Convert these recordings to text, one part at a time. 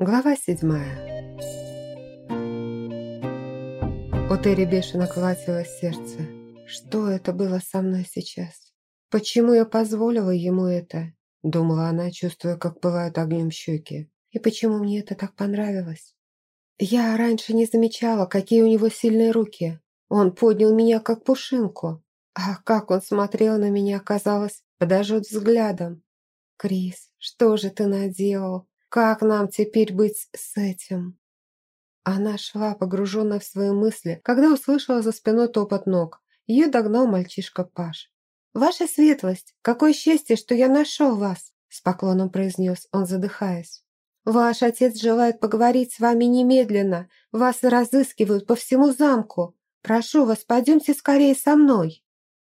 Глава седьмая. У Терри бешено колотилось сердце. Что это было со мной сейчас? Почему я позволила ему это? Думала она, чувствуя, как пылают огнем щеки. И почему мне это так понравилось? Я раньше не замечала, какие у него сильные руки. Он поднял меня, как пушинку. А как он смотрел на меня, казалось, подожжет взглядом. «Крис, что же ты наделал? Как нам теперь быть с этим?» Она шла, погруженная в свои мысли, когда услышала за спиной топот ног. Ее догнал мальчишка Паш. «Ваша светлость, какое счастье, что я нашел вас!» с поклоном произнес он, задыхаясь. «Ваш отец желает поговорить с вами немедленно. Вас разыскивают по всему замку. Прошу вас, пойдемте скорее со мной».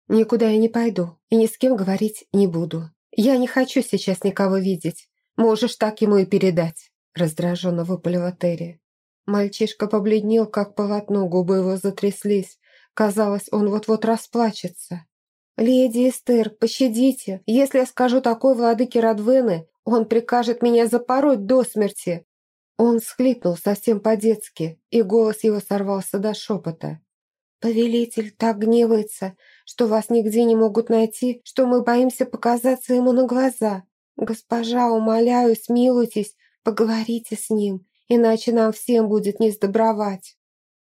«Никуда я не пойду и ни с кем говорить не буду. Я не хочу сейчас никого видеть. Можешь так ему и передать», – раздраженно выпалила Терри. Мальчишка побледнел, как полотно, губы его затряслись. Казалось, он вот-вот расплачется. «Леди Эстер, пощадите. Если я скажу такой владыке Радвены, он прикажет меня запороть до смерти». Он схлипнул совсем по-детски, и голос его сорвался до шепота. «Повелитель так гневается, что вас нигде не могут найти, что мы боимся показаться ему на глаза. Госпожа, умоляю, смилуйтесь, поговорите с ним, иначе нам всем будет не сдобровать».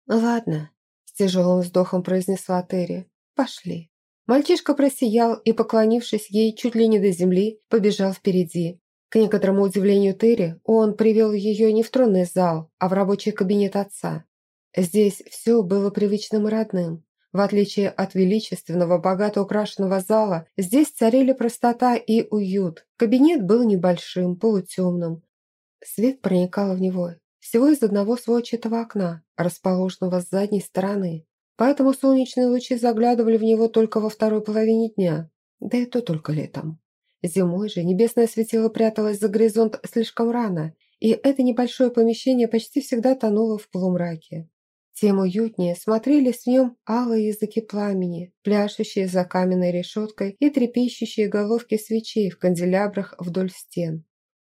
«Ладно», – с тяжелым вздохом произнесла Терри, – «пошли». Мальчишка просиял и, поклонившись ей чуть ли не до земли, побежал впереди. К некоторому удивлению Терри, он привел ее не в тронный зал, а в рабочий кабинет отца. Здесь все было привычным и родным. В отличие от величественного, богато украшенного зала, здесь царили простота и уют. Кабинет был небольшим, полутемным. Свет проникал в него всего из одного сводчатого окна, расположенного с задней стороны. Поэтому солнечные лучи заглядывали в него только во второй половине дня, да и то только летом. Зимой же небесное светило пряталось за горизонт слишком рано, и это небольшое помещение почти всегда тонуло в полумраке. Тем уютнее смотрелись в нем алые языки пламени, пляшущие за каменной решеткой и трепещущие головки свечей в канделябрах вдоль стен.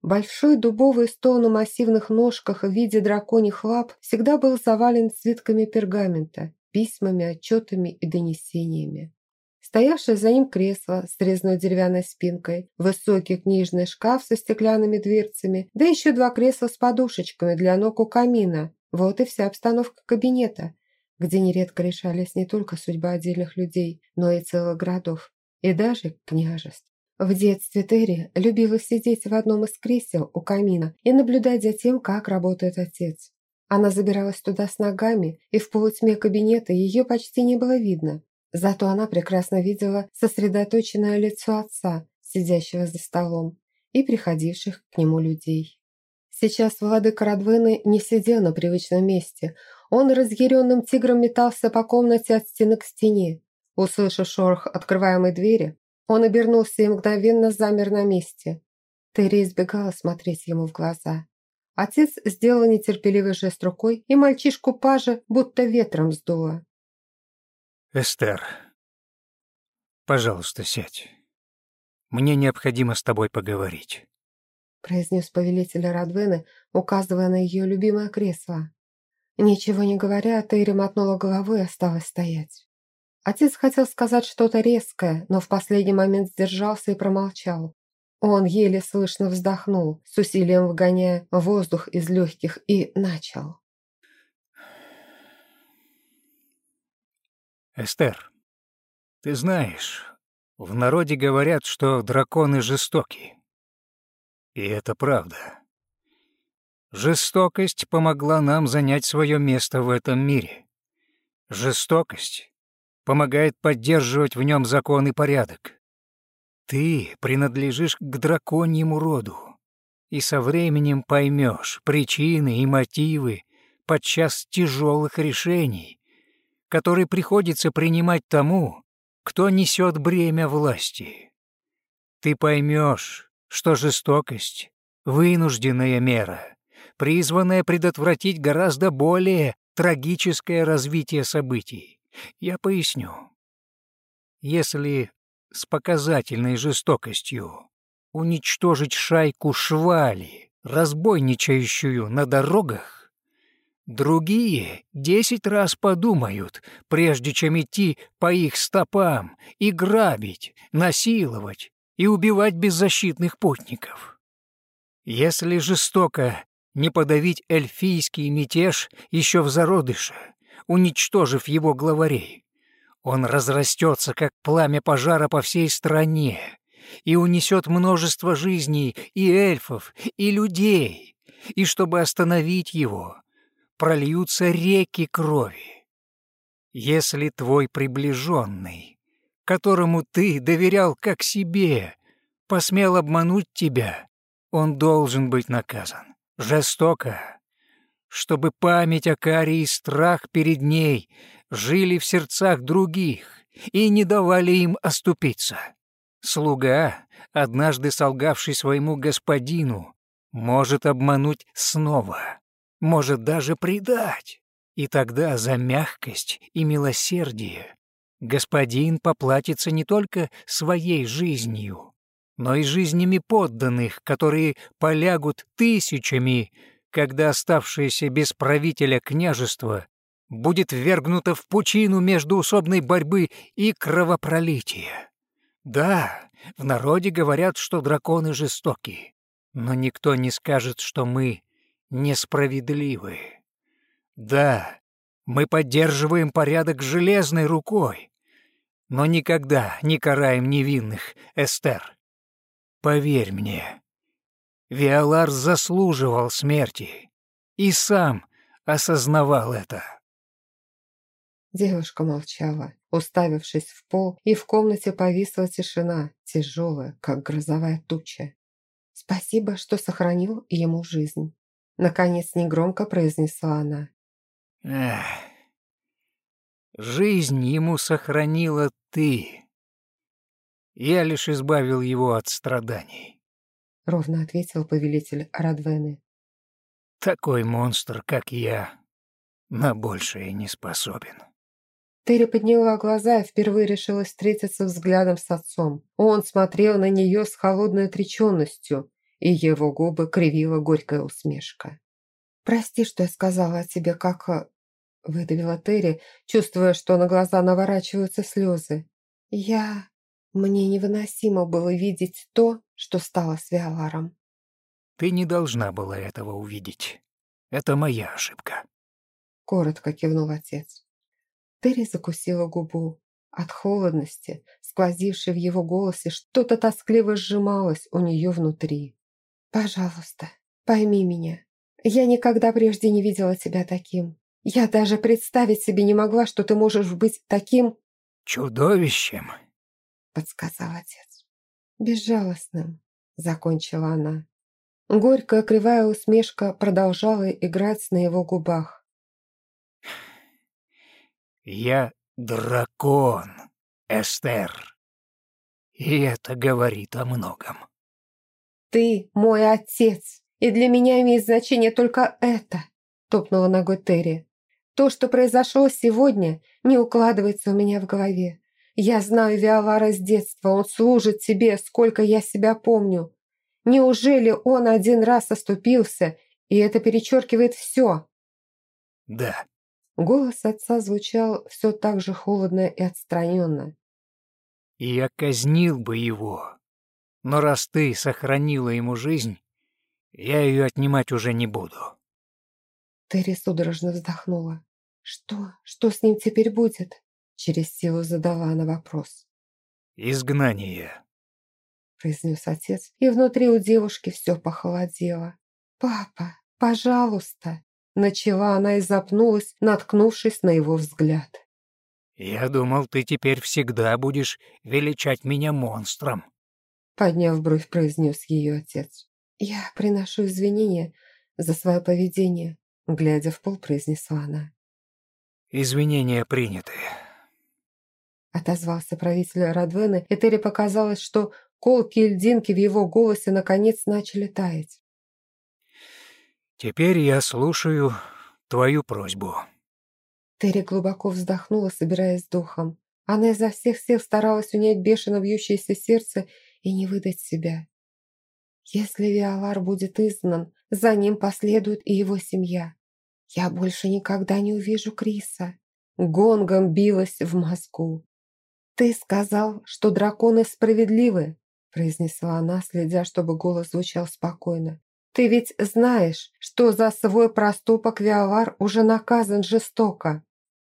Большой дубовый стол на массивных ножках в виде драконьих лап всегда был завален свитками пергамента, письмами, отчетами и донесениями. Стоявшее за ним кресло с резной деревянной спинкой, высокий книжный шкаф со стеклянными дверцами, да еще два кресла с подушечками для ног у камина. Вот и вся обстановка кабинета, где нередко решались не только судьба отдельных людей, но и целых городов, и даже княжеств. В детстве Терри любила сидеть в одном из кресел у камина и наблюдать за тем, как работает отец. Она забиралась туда с ногами, и в полутьме кабинета ее почти не было видно. Зато она прекрасно видела сосредоточенное лицо отца, сидящего за столом, и приходивших к нему людей. Сейчас владыка Радвены не сидел на привычном месте. Он разъяренным тигром метался по комнате от стены к стене. Услышав шорох открываемой двери, он обернулся и мгновенно замер на месте. Терри избегала смотреть ему в глаза. Отец сделал нетерпеливый жест рукой, и мальчишку пажа будто ветром сдуло. «Эстер, пожалуйста, сядь. Мне необходимо с тобой поговорить», произнес повелитель Радвены, указывая на ее любимое кресло. Ничего не говоря, Тейри мотнула головой и осталась стоять. Отец хотел сказать что-то резкое, но в последний момент сдержался и промолчал. Он еле слышно вздохнул, с усилием выгоняя воздух из легких, и начал. «Эстер, ты знаешь, в народе говорят, что драконы жестоки. И это правда. Жестокость помогла нам занять свое место в этом мире. Жестокость помогает поддерживать в нем закон и порядок. Ты принадлежишь к драконьему роду, и со временем поймешь причины и мотивы подчас тяжелых решений, которые приходится принимать тому, кто несет бремя власти. Ты поймешь, что жестокость — вынужденная мера, призванная предотвратить гораздо более трагическое развитие событий. Я поясню. Если с показательной жестокостью уничтожить шайку швали, разбойничающую на дорогах, другие десять раз подумают, прежде чем идти по их стопам и грабить, насиловать и убивать беззащитных путников. Если жестоко не подавить эльфийский мятеж еще в зародыше, уничтожив его главарей, он разрастется, как пламя пожара по всей стране, и унесет множество жизней и эльфов, и людей, и чтобы остановить его, прольются реки крови. Если твой приближенный, которому ты доверял как себе, посмел обмануть тебя, он должен быть наказан. Жестоко, чтобы память о Каре и страх перед ней жили в сердцах других и не давали им оступиться. Слуга, однажды солгавший своему господину, может обмануть снова, может даже предать. И тогда за мягкость и милосердие господин поплатится не только своей жизнью, но и жизнями подданных, которые полягут тысячами, когда оставшееся без правителя княжество будет ввергнуто в пучину междуусобной борьбы и кровопролития. Да, в народе говорят, что драконы жестоки, но никто не скажет, что мы несправедливы. Да, мы поддерживаем порядок железной рукой, но никогда не караем невинных, Эстер. Поверь мне, Виолар заслуживал смерти и сам осознавал это. Девушка молчала, уставившись в пол, и в комнате повисла тишина, тяжелая, как грозовая туча. «Спасибо, что сохранил ему жизнь», — наконец негромко произнесла она. «Эх, жизнь ему сохранила ты. Я лишь избавил его от страданий», — ровно ответил повелитель Радвены. «Такой монстр, как я, на большее не способен». Терри подняла глаза и впервые решила встретиться взглядом с отцом. Он смотрел на нее с холодной отреченностью, и его губы кривила горькая усмешка. «Прости, что я сказала о тебе, как...» выдавила Терри, чувствуя, что на глаза наворачиваются слезы. «Я... Мне невыносимо было видеть то, что стало с Виоларом». «Ты не должна была этого увидеть. Это моя ошибка», — коротко кивнул отец. Терри закусила губу. От холодности, сквозившей в его голосе, что-то тоскливо сжималось у нее внутри. «Пожалуйста, пойми меня. Я никогда прежде не видела тебя таким. Я даже представить себе не могла, что ты можешь быть таким...» «Чудовищем», — подсказал отец. «Безжалостным», — закончила она. Горькая кривая усмешка продолжала играть на его губах. Я дракон, Эстер. И это говорит о многом. Ты мой отец, и для меня имеет значение только это, топнула ногой Терри. То, что произошло сегодня, не укладывается у меня в голове. Я знаю Виолара с детства, он служит тебе, сколько я себя помню. Неужели он один раз оступился, и это перечеркивает все? Да, Голос отца звучал все так же холодно и отстраненно. «Я казнил бы его, но раз ты сохранила ему жизнь, я ее отнимать уже не буду». Терри судорожно вздохнула. «Что? Что с ним теперь будет?» Через силу задала она вопрос. «Изгнание», — произнес отец, и внутри у девушки все похолодело. «Папа, пожалуйста!» Начала она и запнулась, наткнувшись на его взгляд. «Я думал, ты теперь всегда будешь величать меня монстром», подняв бровь, произнес ее отец. «Я приношу извинения за свое поведение», глядя в пол, произнесла она. «Извинения приняты», отозвался правитель Радвены, и Терри показалось, что колки и льдинки в его голосе наконец начали таять. Теперь я слушаю твою просьбу». Терри глубоко вздохнула, собираясь с духом. Она изо всех сил старалась унять бешено бьющееся сердце и не выдать себя. Если Виалар будет изгнан, за ним последует и его семья. Я больше никогда не увижу Криса. Гонгом билась в мозгу. «Ты сказал, что драконы справедливы», произнесла она, следя, чтобы голос звучал спокойно. «Ты ведь знаешь, что за свой проступок Виалар уже наказан жестоко.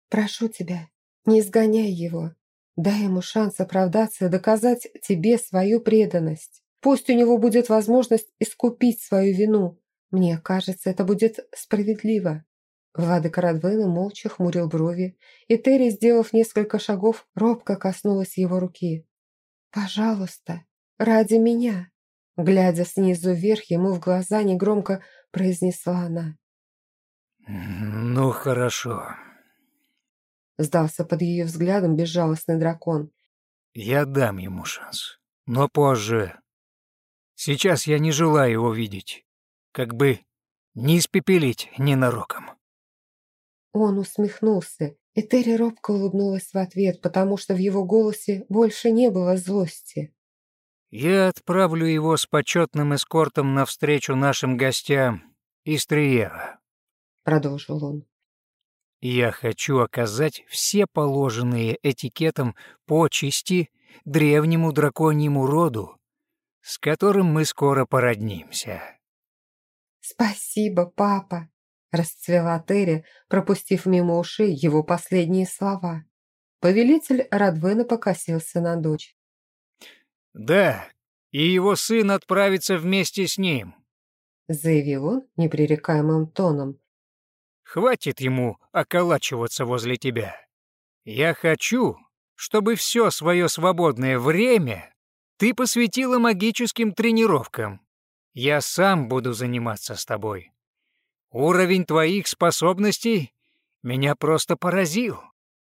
Прошу тебя, не изгоняй его. Дай ему шанс оправдаться и доказать тебе свою преданность. Пусть у него будет возможность искупить свою вину. Мне кажется, это будет справедливо». Владыка Радвейна молча хмурил брови, и Терри, сделав несколько шагов, робко коснулась его руки. «Пожалуйста, ради меня!» Глядя снизу вверх, ему в глаза негромко произнесла она. «Ну, хорошо», — сдался под ее взглядом безжалостный дракон. «Я дам ему шанс, но позже. Сейчас я не желаю его видеть, как бы не испепелить ненароком». Он усмехнулся, и Терри робко улыбнулась в ответ, потому что в его голосе больше не было злости. «Я отправлю его с почетным эскортом навстречу нашим гостям из Триера», — продолжил он. «Я хочу оказать все положенные этикетом почести древнему драконьему роду, с которым мы скоро породнимся». «Спасибо, папа», Расцвела Терри, пропустив мимо ушей его последние слова. Повелитель Радвена покосился на дочь. «Да, и его сын отправится вместе с ним», — заявил он непререкаемым тоном. «Хватит ему околачиваться возле тебя. Я хочу, чтобы все свое свободное время ты посвятила магическим тренировкам. Я сам буду заниматься с тобой. Уровень твоих способностей меня просто поразил.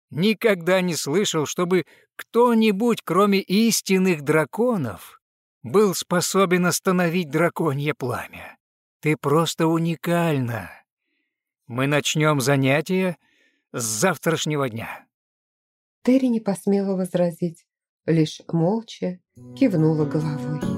Никогда не слышал, чтобы кто-нибудь, кроме истинных драконов, был способен остановить драконье пламя. Ты просто уникальна. Мы начнем занятия с завтрашнего дня». Терри не посмела возразить, лишь молча кивнула головой.